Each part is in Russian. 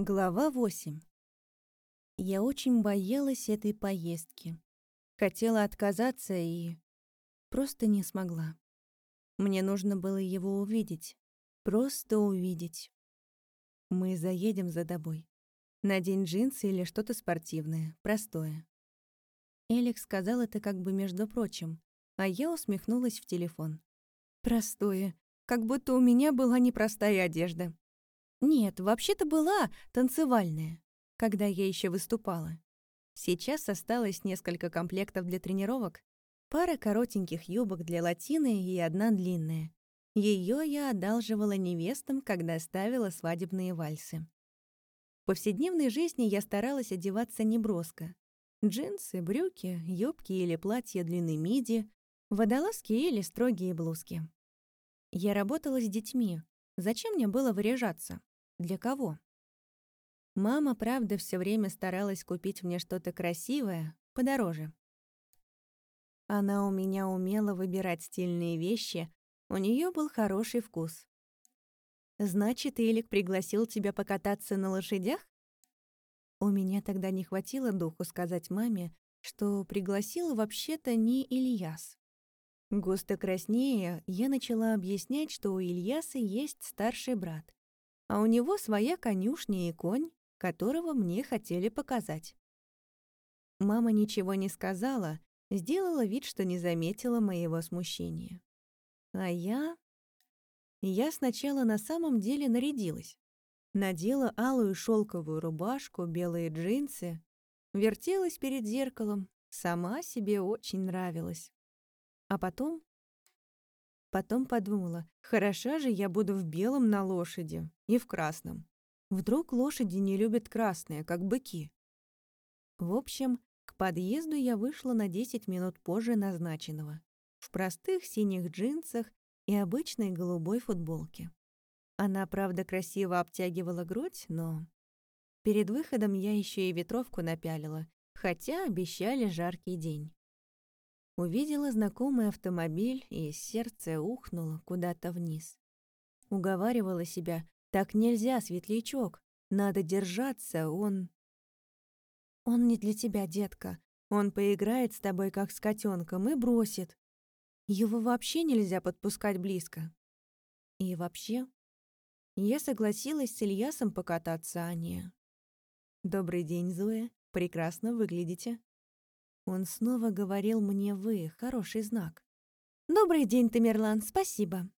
Глава 8. Я очень боялась этой поездки. Хотела отказаться и... просто не смогла. Мне нужно было его увидеть. Просто увидеть. Мы заедем за тобой. Надень джинсы или что-то спортивное, простое. Элик сказал это как бы между прочим, а я усмехнулась в телефон. Простое. Как будто у меня была непростая одежда. Нет, вообще-то была танцевальная, когда я еще выступала. Сейчас осталось несколько комплектов для тренировок, пара коротеньких юбок для латины и одна длинная. Ее я одалживала невестам, когда ставила свадебные вальсы. В повседневной жизни я старалась одеваться неброско. Джинсы, брюки, юбки или платья длины миди, водолазки или строгие блузки. Я работала с детьми. Зачем мне было выряжаться? Для кого? Мама, правда, все время старалась купить мне что-то красивое, подороже. Она у меня умела выбирать стильные вещи, у нее был хороший вкус. «Значит, Илик пригласил тебя покататься на лошадях?» У меня тогда не хватило духу сказать маме, что пригласил вообще-то не Ильяс. Густо краснее, я начала объяснять, что у Ильяса есть старший брат, а у него своя конюшня и конь, которого мне хотели показать. Мама ничего не сказала, сделала вид, что не заметила моего смущения. А я... Я сначала на самом деле нарядилась. Надела алую шелковую рубашку, белые джинсы, вертелась перед зеркалом, сама себе очень нравилась. А потом Потом подумала, хороша же я буду в белом на лошади и в красном. Вдруг лошади не любят красное, как быки. В общем, к подъезду я вышла на 10 минут позже назначенного, в простых синих джинсах и обычной голубой футболке. Она, правда, красиво обтягивала грудь, но... Перед выходом я еще и ветровку напялила, хотя обещали жаркий день. Увидела знакомый автомобиль, и сердце ухнуло куда-то вниз. Уговаривала себя, так нельзя, светлячок, надо держаться, он... Он не для тебя, детка. Он поиграет с тобой, как с котенком, и бросит. Его вообще нельзя подпускать близко. И вообще, я согласилась с Ильясом покататься, а не... «Добрый день, Зоя. Прекрасно выглядите». Он снова говорил мне «вы», хороший знак. «Добрый день, Тамерлан, спасибо».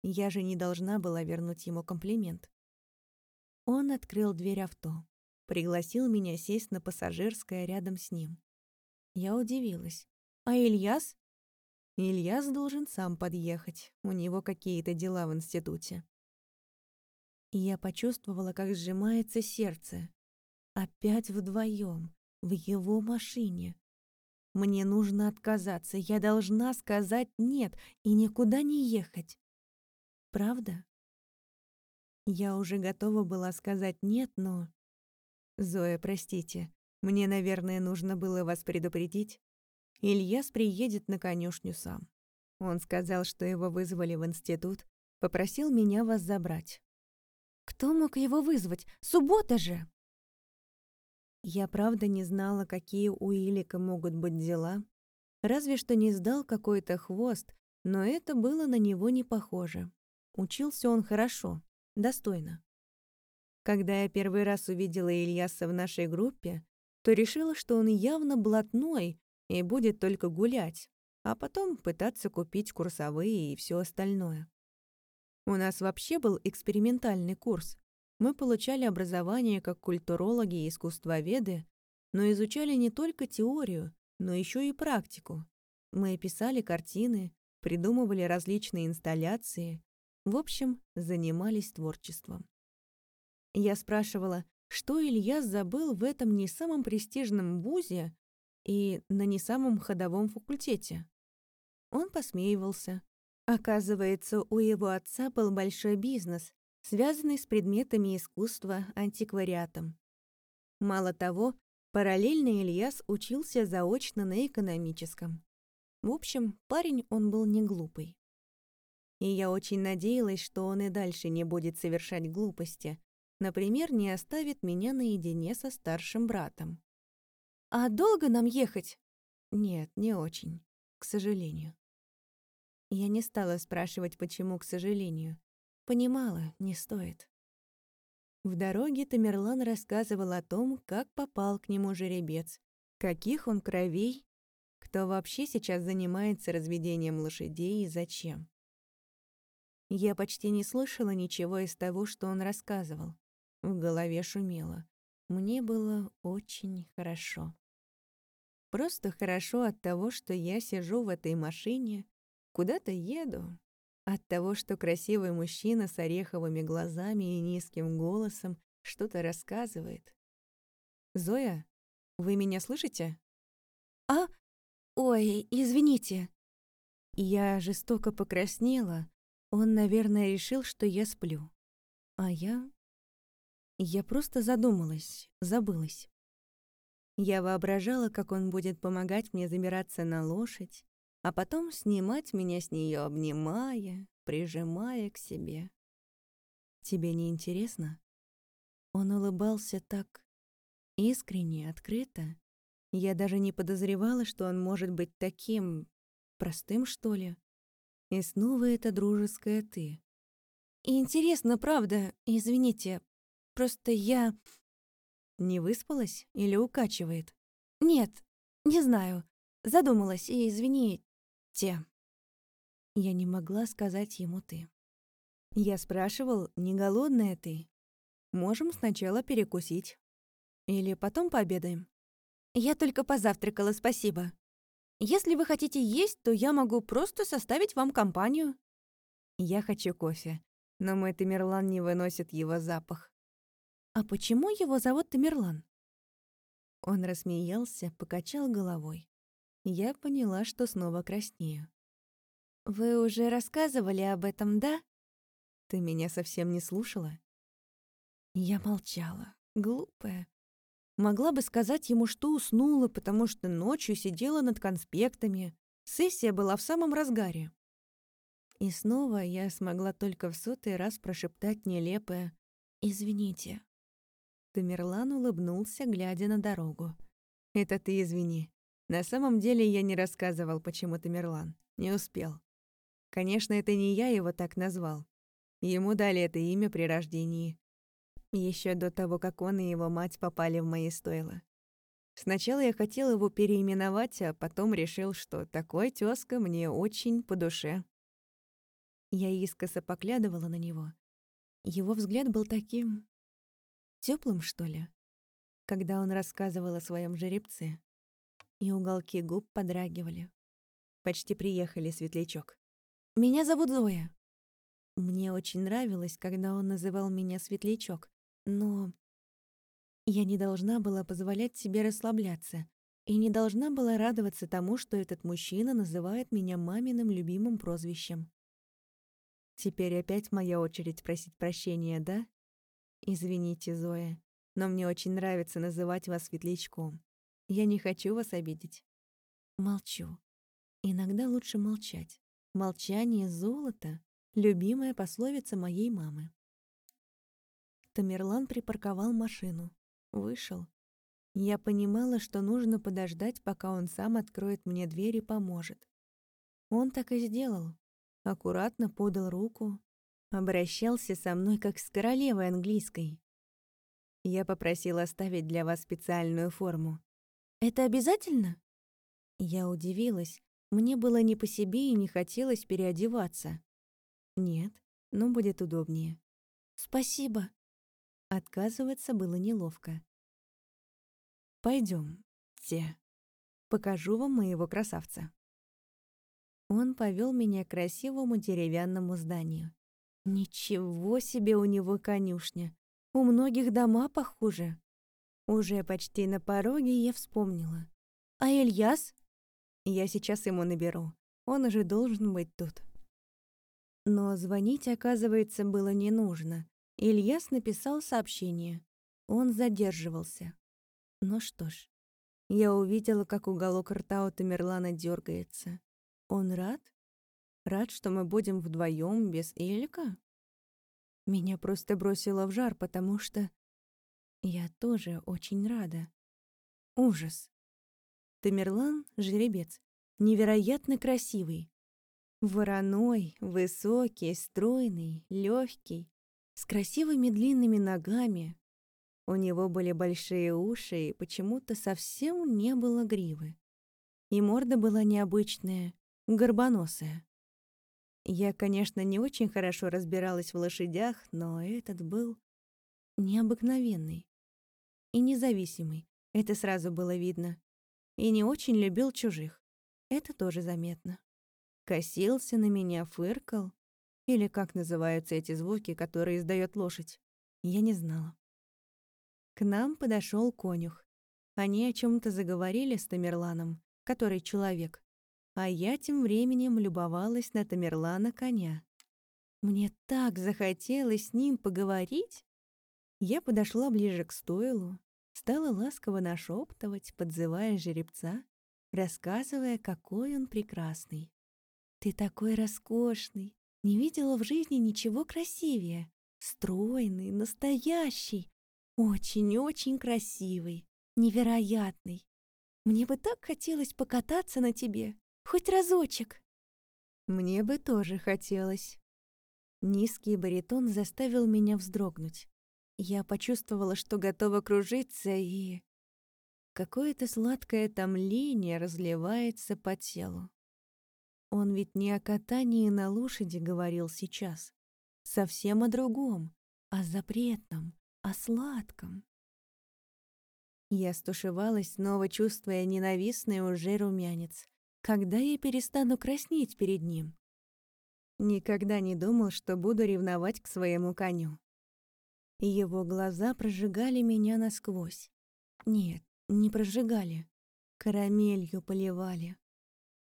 Я же не должна была вернуть ему комплимент. Он открыл дверь авто, пригласил меня сесть на пассажирское рядом с ним. Я удивилась. «А Ильяс?» Ильяс должен сам подъехать, у него какие-то дела в институте. Я почувствовала, как сжимается сердце. Опять вдвоем, в его машине. Мне нужно отказаться, я должна сказать «нет» и никуда не ехать. Правда? Я уже готова была сказать «нет», но... Зоя, простите, мне, наверное, нужно было вас предупредить. Ильяс приедет на конюшню сам. Он сказал, что его вызвали в институт, попросил меня вас забрать. Кто мог его вызвать? Суббота же! Я правда не знала, какие у Илика могут быть дела. Разве что не сдал какой-то хвост, но это было на него не похоже. Учился он хорошо, достойно. Когда я первый раз увидела Ильяса в нашей группе, то решила, что он явно блатной и будет только гулять, а потом пытаться купить курсовые и все остальное. У нас вообще был экспериментальный курс, мы получали образование как культурологи и искусствоведы, но изучали не только теорию, но еще и практику. Мы писали картины, придумывали различные инсталляции, в общем, занимались творчеством. Я спрашивала, что Илья забыл в этом не самом престижном вузе и на не самом ходовом факультете. Он посмеивался. Оказывается, у его отца был большой бизнес, связанный с предметами искусства антиквариатом. Мало того, параллельно Ильяс учился заочно на экономическом. В общем, парень он был не глупый. И я очень надеялась, что он и дальше не будет совершать глупости, Например, не оставит меня наедине со старшим братом. «А долго нам ехать?» «Нет, не очень, к сожалению». Я не стала спрашивать, почему, к сожалению. Понимала, не стоит. В дороге Тамерлан рассказывал о том, как попал к нему жеребец, каких он кровей, кто вообще сейчас занимается разведением лошадей и зачем. Я почти не слышала ничего из того, что он рассказывал. В голове шумело. Мне было очень хорошо. Просто хорошо от того, что я сижу в этой машине, куда-то еду, от того, что красивый мужчина с ореховыми глазами и низким голосом что-то рассказывает. «Зоя, вы меня слышите?» «А? Ой, извините». Я жестоко покраснела. Он, наверное, решил, что я сплю. А я... Я просто задумалась, забылась. Я воображала, как он будет помогать мне забираться на лошадь, а потом снимать меня с нее, обнимая, прижимая к себе. Тебе не интересно? Он улыбался так искренне, открыто. Я даже не подозревала, что он может быть таким простым, что ли. И снова это дружеское «ты». Интересно, правда, извините, просто я... Не выспалась или укачивает? Нет, не знаю. Задумалась, и извини, те. Я не могла сказать ему «ты». Я спрашивал, не голодная ты? Можем сначала перекусить. Или потом пообедаем. Я только позавтракала, спасибо. Если вы хотите есть, то я могу просто составить вам компанию. Я хочу кофе, но мой Тамерлан не выносит его запах. А почему его зовут Тамерлан? Он рассмеялся, покачал головой. Я поняла, что снова краснею. «Вы уже рассказывали об этом, да?» «Ты меня совсем не слушала?» Я молчала, глупая. Могла бы сказать ему, что уснула, потому что ночью сидела над конспектами. Сессия была в самом разгаре. И снова я смогла только в сотый раз прошептать нелепое «Извините». Тамерлан улыбнулся, глядя на дорогу. «Это ты извини. На самом деле я не рассказывал, почему ты Мерлан. Не успел. Конечно, это не я его так назвал. Ему дали это имя при рождении. Еще до того, как он и его мать попали в мои стойла. Сначала я хотел его переименовать, а потом решил, что такой тёзка мне очень по душе. Я искоса поглядывала на него. Его взгляд был таким... теплым, что ли? Когда он рассказывал о своем жеребце и уголки губ подрагивали. Почти приехали, светлячок. «Меня зовут Зоя». Мне очень нравилось, когда он называл меня светлячок, но я не должна была позволять себе расслабляться и не должна была радоваться тому, что этот мужчина называет меня маминым любимым прозвищем. Теперь опять моя очередь просить прощения, да? Извините, Зоя, но мне очень нравится называть вас светлячком. Я не хочу вас обидеть. Молчу. Иногда лучше молчать. Молчание — золото, любимая пословица моей мамы. Тамерлан припарковал машину. Вышел. Я понимала, что нужно подождать, пока он сам откроет мне дверь и поможет. Он так и сделал. Аккуратно подал руку, обращался со мной как с королевой английской. Я попросила оставить для вас специальную форму. Это обязательно? Я удивилась. Мне было не по себе и не хотелось переодеваться. Нет, но будет удобнее. Спасибо. Отказываться было неловко. Пойдем, те. Покажу вам моего красавца. Он повел меня к красивому деревянному зданию. Ничего себе у него конюшня. У многих дома похуже. Уже почти на пороге я вспомнила. «А Ильяс?» «Я сейчас ему наберу. Он уже должен быть тут». Но звонить, оказывается, было не нужно. Ильяс написал сообщение. Он задерживался. Ну что ж, я увидела, как уголок рта у Тамерлана дергается. Он рад? Рад, что мы будем вдвоем без Элька? Меня просто бросило в жар, потому что... Я тоже очень рада. Ужас. Тамерлан — жеребец. Невероятно красивый. Вороной, высокий, стройный, легкий, с красивыми длинными ногами. У него были большие уши, и почему-то совсем не было гривы. И морда была необычная, горбоносая. Я, конечно, не очень хорошо разбиралась в лошадях, но этот был необыкновенный и независимый. Это сразу было видно. И не очень любил чужих. Это тоже заметно. Косился на меня, фыркал. Или как называются эти звуки, которые издает лошадь. Я не знала. К нам подошел конюх. Они о чем то заговорили с Тамерланом, который человек. А я тем временем любовалась на Тамерлана коня. Мне так захотелось с ним поговорить. Я подошла ближе к стойлу, стала ласково нашептывать, подзывая жеребца, рассказывая, какой он прекрасный. «Ты такой роскошный! Не видела в жизни ничего красивее! Стройный, настоящий, очень-очень красивый, невероятный! Мне бы так хотелось покататься на тебе, хоть разочек!» Мне бы тоже хотелось. Низкий баритон заставил меня вздрогнуть. Я почувствовала, что готова кружиться, и... Какое-то сладкое томление разливается по телу. Он ведь не о катании на лошади говорил сейчас. Совсем о другом, о запретном, о сладком. Я стушевалась, снова чувствуя ненавистный уже румянец. Когда я перестану краснеть перед ним? Никогда не думал, что буду ревновать к своему коню. Его глаза прожигали меня насквозь. Нет, не прожигали. Карамелью поливали.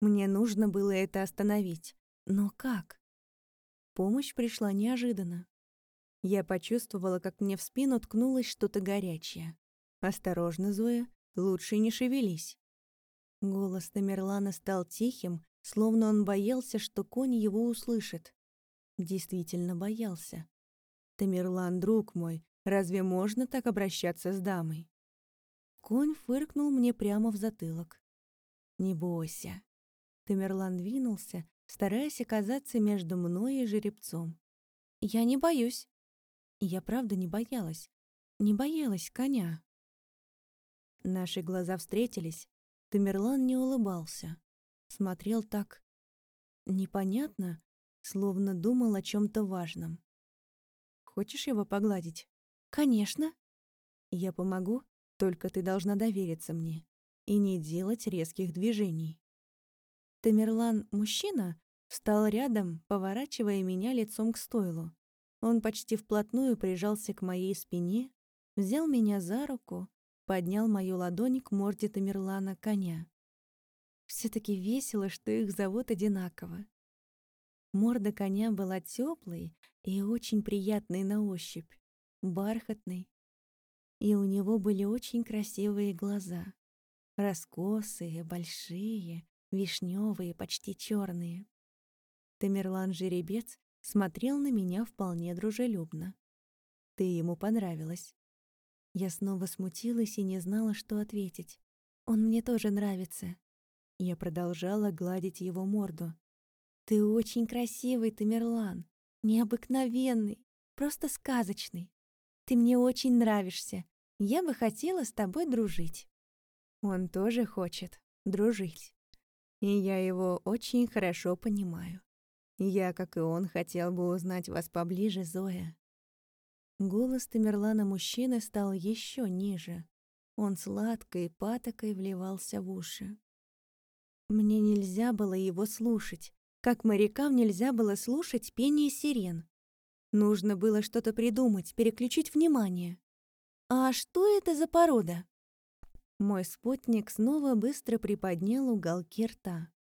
Мне нужно было это остановить. Но как? Помощь пришла неожиданно. Я почувствовала, как мне в спину ткнулось что-то горячее. «Осторожно, Зоя, лучше не шевелись». Голос Тамерлана стал тихим, словно он боялся, что конь его услышит. Действительно боялся. «Тамерлан, друг мой, разве можно так обращаться с дамой?» Конь фыркнул мне прямо в затылок. «Не бойся, Тамерлан двинулся, стараясь оказаться между мной и жеребцом. «Я не боюсь». Я правда не боялась. Не боялась коня. Наши глаза встретились. Тамерлан не улыбался. Смотрел так... Непонятно, словно думал о чем то важном. «Хочешь его погладить?» «Конечно». «Я помогу, только ты должна довериться мне и не делать резких движений». Тамерлан, мужчина, встал рядом, поворачивая меня лицом к стойлу. Он почти вплотную прижался к моей спине, взял меня за руку, поднял мою ладонь к морде Тамерлана коня. все таки весело, что их зовут одинаково. Морда коня была теплой и очень приятной на ощупь, бархатной. И у него были очень красивые глаза. Раскосые, большие, вишневые, почти черные. Тамерлан-жеребец смотрел на меня вполне дружелюбно. Ты ему понравилась. Я снова смутилась и не знала, что ответить. Он мне тоже нравится. Я продолжала гладить его морду. Ты очень красивый, Тамерлан. Необыкновенный, просто сказочный. Ты мне очень нравишься. Я бы хотела с тобой дружить. Он тоже хочет дружить. И я его очень хорошо понимаю. Я, как и он, хотел бы узнать вас поближе, Зоя. Голос Тамерлана мужчины стал еще ниже. Он сладкой патокой вливался в уши. Мне нельзя было его слушать, как морякам нельзя было слушать пение сирен. Нужно было что-то придумать, переключить внимание. А что это за порода? Мой спутник снова быстро приподнял уголки рта.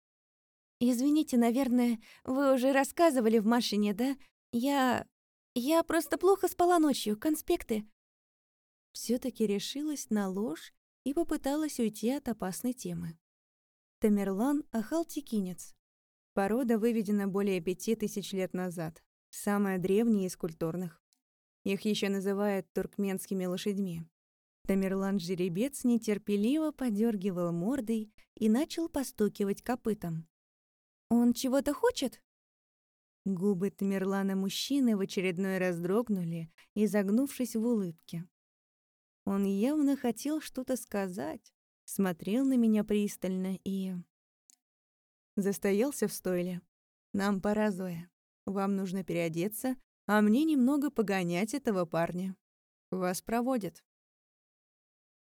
«Извините, наверное, вы уже рассказывали в машине, да? Я... я просто плохо спала ночью, конспекты». все таки решилась на ложь и попыталась уйти от опасной темы. Тамерлан — ахалтикинец. Порода выведена более пяти тысяч лет назад. Самая древняя из культурных. Их еще называют туркменскими лошадьми. Тамерлан-жеребец нетерпеливо подергивал мордой и начал постукивать копытом. «Он чего-то хочет?» Губы Тамерлана-мужчины в очередной раз дрогнули, изогнувшись в улыбке. Он явно хотел что-то сказать, смотрел на меня пристально и... Застоялся в стойле. «Нам пора, Зоя. Вам нужно переодеться, а мне немного погонять этого парня. Вас проводят».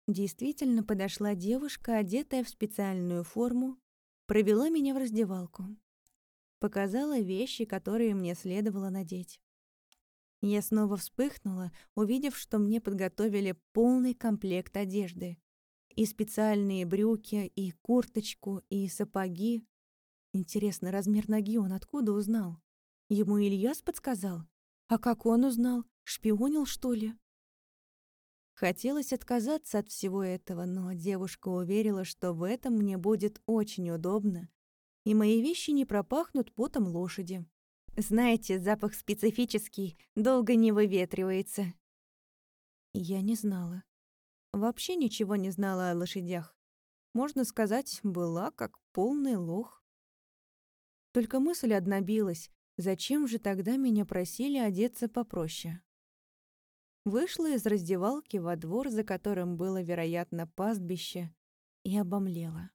Действительно подошла девушка, одетая в специальную форму, провела меня в раздевалку. Показала вещи, которые мне следовало надеть. Я снова вспыхнула, увидев, что мне подготовили полный комплект одежды. И специальные брюки, и курточку, и сапоги. Интересно, размер ноги он откуда узнал? Ему Ильяс подсказал? А как он узнал? Шпионил, что ли? Хотелось отказаться от всего этого, но девушка уверила, что в этом мне будет очень удобно, и мои вещи не пропахнут потом лошади. Знаете, запах специфический, долго не выветривается. Я не знала. Вообще ничего не знала о лошадях. Можно сказать, была как полный лох. Только мысль одна билась, зачем же тогда меня просили одеться попроще? Вышла из раздевалки во двор, за которым было, вероятно, пастбище, и обомлела.